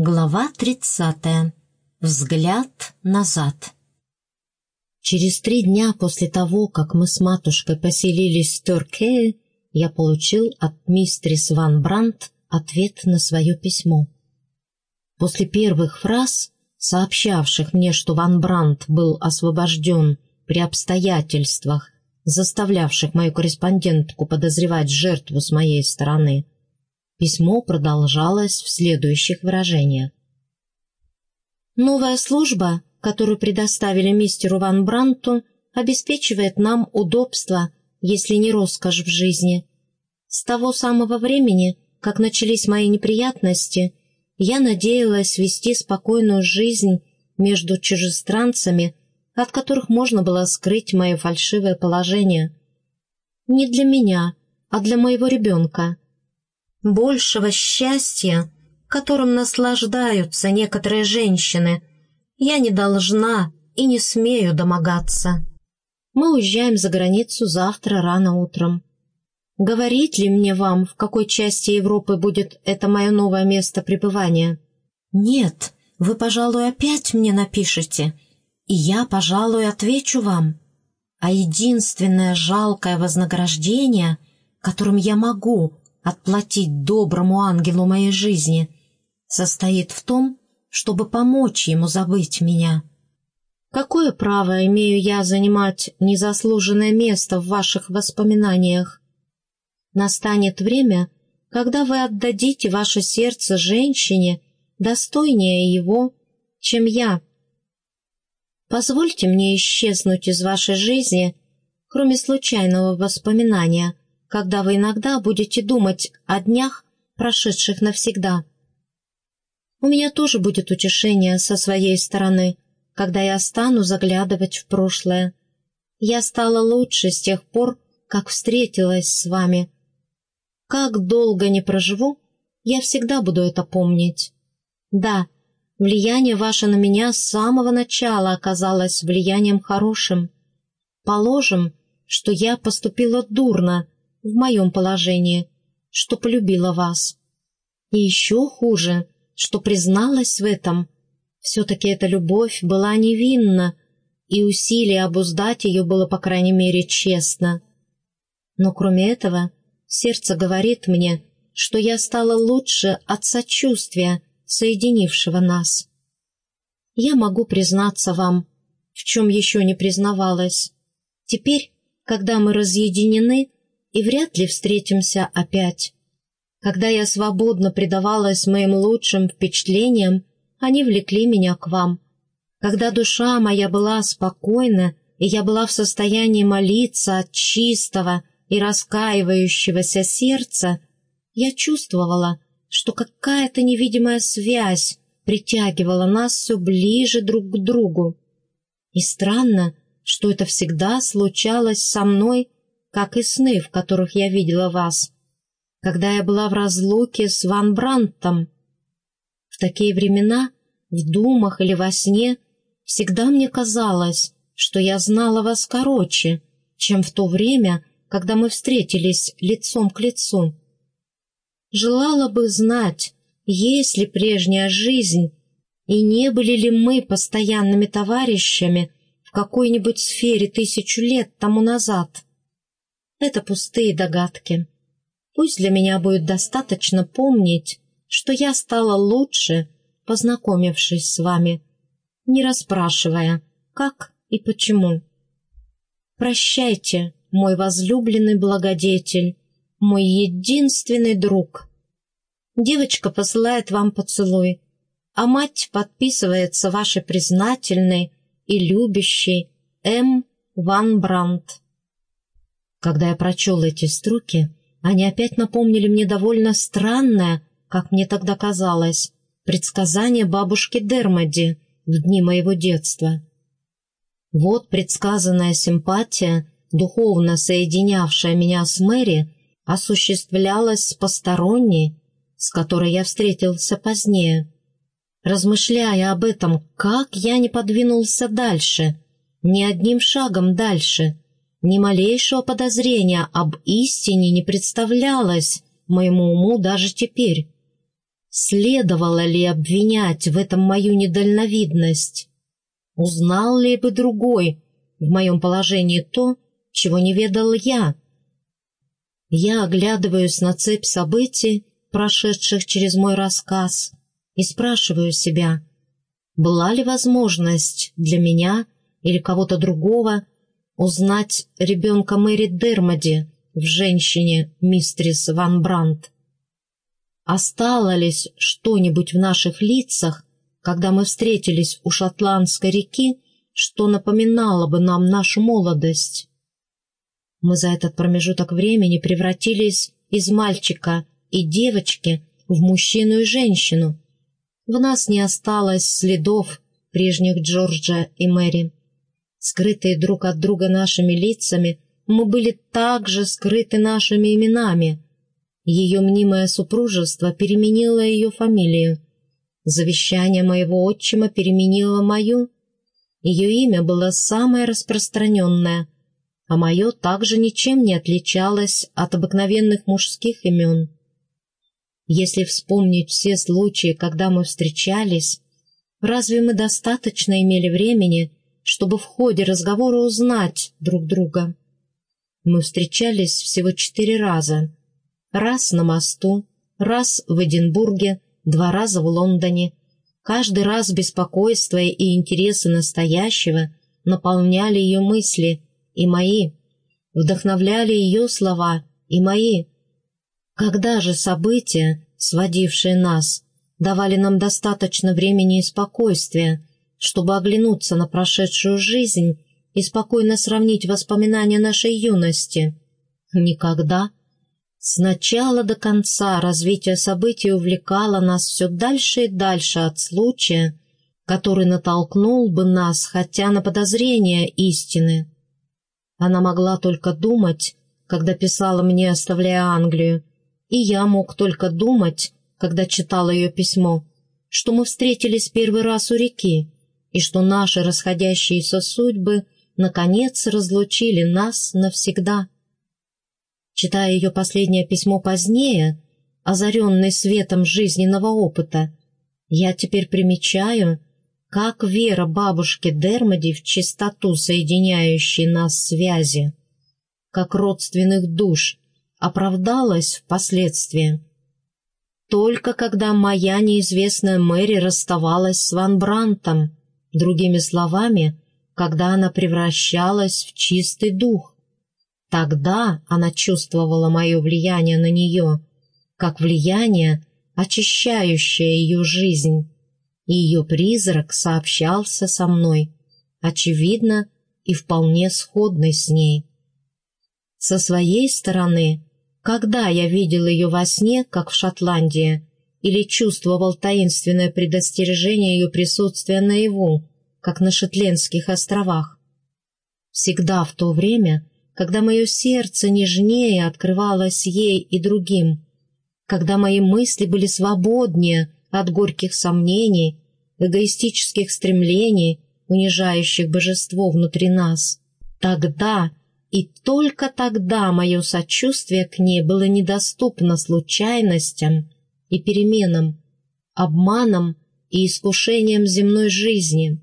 Глава 30. Взгляд назад. Через три дня после того, как мы с матушкой поселились в Торкее, я получил от мистерис Ван Брандт ответ на свое письмо. После первых фраз, сообщавших мне, что Ван Брандт был освобожден при обстоятельствах, заставлявших мою корреспондентку подозревать жертву с моей стороны, Письмо продолжалось в следующих выражениях. «Новая служба, которую предоставили мистеру Ван Бранту, обеспечивает нам удобство, если не роскошь в жизни. С того самого времени, как начались мои неприятности, я надеялась вести спокойную жизнь между чужестранцами, от которых можно было скрыть мое фальшивое положение. Не для меня, а для моего ребенка — большего счастья, которым наслаждаются некоторые женщины, я не должна и не смею домогаться. Мы уезжаем за границу завтра рано утром. Говорить ли мне вам, в какой части Европы будет это мое новое место пребывания? Нет, вы, пожалуй, опять мне напишете, и я, пожалуй, отвечу вам. А единственное жалкое вознаграждение, которым я могу отплатить доброму ангелу моей жизни, состоит в том, чтобы помочь ему забыть меня. Какое право имею я занимать незаслуженное место в ваших воспоминаниях? Настанет время, когда вы отдадите ваше сердце женщине, достойнее его, чем я. Позвольте мне исчезнуть из вашей жизни, кроме случайного воспоминания — когда вы иногда будете думать о днях, прошедших навсегда. У меня тоже будет утешение со своей стороны, когда я стану заглядывать в прошлое. Я стала лучше с тех пор, как встретилась с вами. Как долго не проживу, я всегда буду это помнить. Да, влияние ваше на меня с самого начала оказалось влиянием хорошим. Положим, что я поступила дурно, в моем положении, что полюбила вас. И еще хуже, что призналась в этом. Все-таки эта любовь была невинна, и усилие обуздать ее было, по крайней мере, честно. Но кроме этого, сердце говорит мне, что я стала лучше от сочувствия, соединившего нас. Я могу признаться вам, в чем еще не признавалась. Теперь, когда мы разъединены, и вряд ли встретимся опять. Когда я свободно предавалась моим лучшим впечатлениям, они влекли меня к вам. Когда душа моя была спокойна, и я была в состоянии молиться от чистого и раскаивающегося сердца, я чувствовала, что какая-то невидимая связь притягивала нас все ближе друг к другу. И странно, что это всегда случалось со мной как и сны, в которых я видела вас, когда я была в разлуке с Ван Брантом. В такие времена, в думах или во сне, всегда мне казалось, что я знала вас короче, чем в то время, когда мы встретились лицом к лицу. Желала бы знать, есть ли прежняя жизнь, и не были ли мы постоянными товарищами в какой-нибудь сфере тысячу лет тому назад. Это пустые догадки. Пусть для меня будет достаточно помнить, что я стала лучше, познакомившись с вами, не расспрашивая, как и почему. Прощайте, мой возлюбленный благодетель, мой единственный друг. Девочка посылает вам поцелуй, а мать подписывается вашей признательной и любящей М. Ван Брандт. Когда я прочел эти строки, они опять напомнили мне довольно странное, как мне тогда казалось, предсказание бабушки Дермоди в дни моего детства. Вот предсказанная симпатия, духовно соединявшая меня с Мэри, осуществлялась с посторонней, с которой я встретился позднее. Размышляя об этом, как я не подвинулся дальше, ни одним шагом дальше — ни малейшего подозрения об истине не представлялось моему уму даже теперь. Следовало ли обвинять в этом мою недальновидность? Узнал ли бы другой в моем положении то, чего не ведал я? Я оглядываюсь на цепь событий, прошедших через мой рассказ, и спрашиваю себя, была ли возможность для меня или кого-то другого узнать ребенка Мэри Дермоди в женщине мистрис Ван Брандт? Осталось что-нибудь в наших лицах, когда мы встретились у Шотландской реки, что напоминало бы нам нашу молодость? Мы за этот промежуток времени превратились из мальчика и девочки в мужчину и женщину. В нас не осталось следов прежних Джорджа и Мэри. Скрытые друг от друга нашими лицами, мы были также скрыты нашими именами. Ее мнимое супружество переменило ее фамилию. Завещание моего отчима переменило мою. Ее имя было самое распространенное, а мое также ничем не отличалось от обыкновенных мужских имен. Если вспомнить все случаи, когда мы встречались, разве мы достаточно имели времени, чтобы в ходе разговора узнать друг друга. Мы встречались всего четыре раза. Раз на мосту, раз в Эдинбурге, два раза в Лондоне. Каждый раз беспокойство и интересы настоящего наполняли ее мысли и мои, вдохновляли ее слова и мои. Когда же события, сводившие нас, давали нам достаточно времени и спокойствия, чтобы оглянуться на прошедшую жизнь и спокойно сравнить воспоминания нашей юности. Никогда. С начала до конца развитие событий увлекало нас все дальше и дальше от случая, который натолкнул бы нас хотя на подозрение истины. Она могла только думать, когда писала мне, оставляя Англию, и я мог только думать, когда читал ее письмо, что мы встретились первый раз у реки, и что наши расходящиеся судьбы наконец разлучили нас навсегда. Читая ее последнее письмо позднее, озаренный светом жизненного опыта, я теперь примечаю, как вера бабушки Дермоди в чистоту соединяющей нас связи, как родственных душ, оправдалась впоследствии. Только когда моя неизвестная Мэри расставалась с Ван Брантом, Другими словами, когда она превращалась в чистый дух. Тогда она чувствовала мое влияние на нее, как влияние, очищающее ее жизнь, и ее призрак сообщался со мной, очевидно и вполне сходный с ней. Со своей стороны, когда я видел ее во сне, как в Шотландии, или чувствовал таинственное предостережение ее присутствия наяву, как на Шетлендских островах. Всегда в то время, когда мое сердце нежнее открывалось ей и другим, когда мои мысли были свободнее от горьких сомнений, эгоистических стремлений, унижающих божество внутри нас, тогда и только тогда мое сочувствие к ней было недоступно случайностям и переменам, обманам и искушениям земной жизни.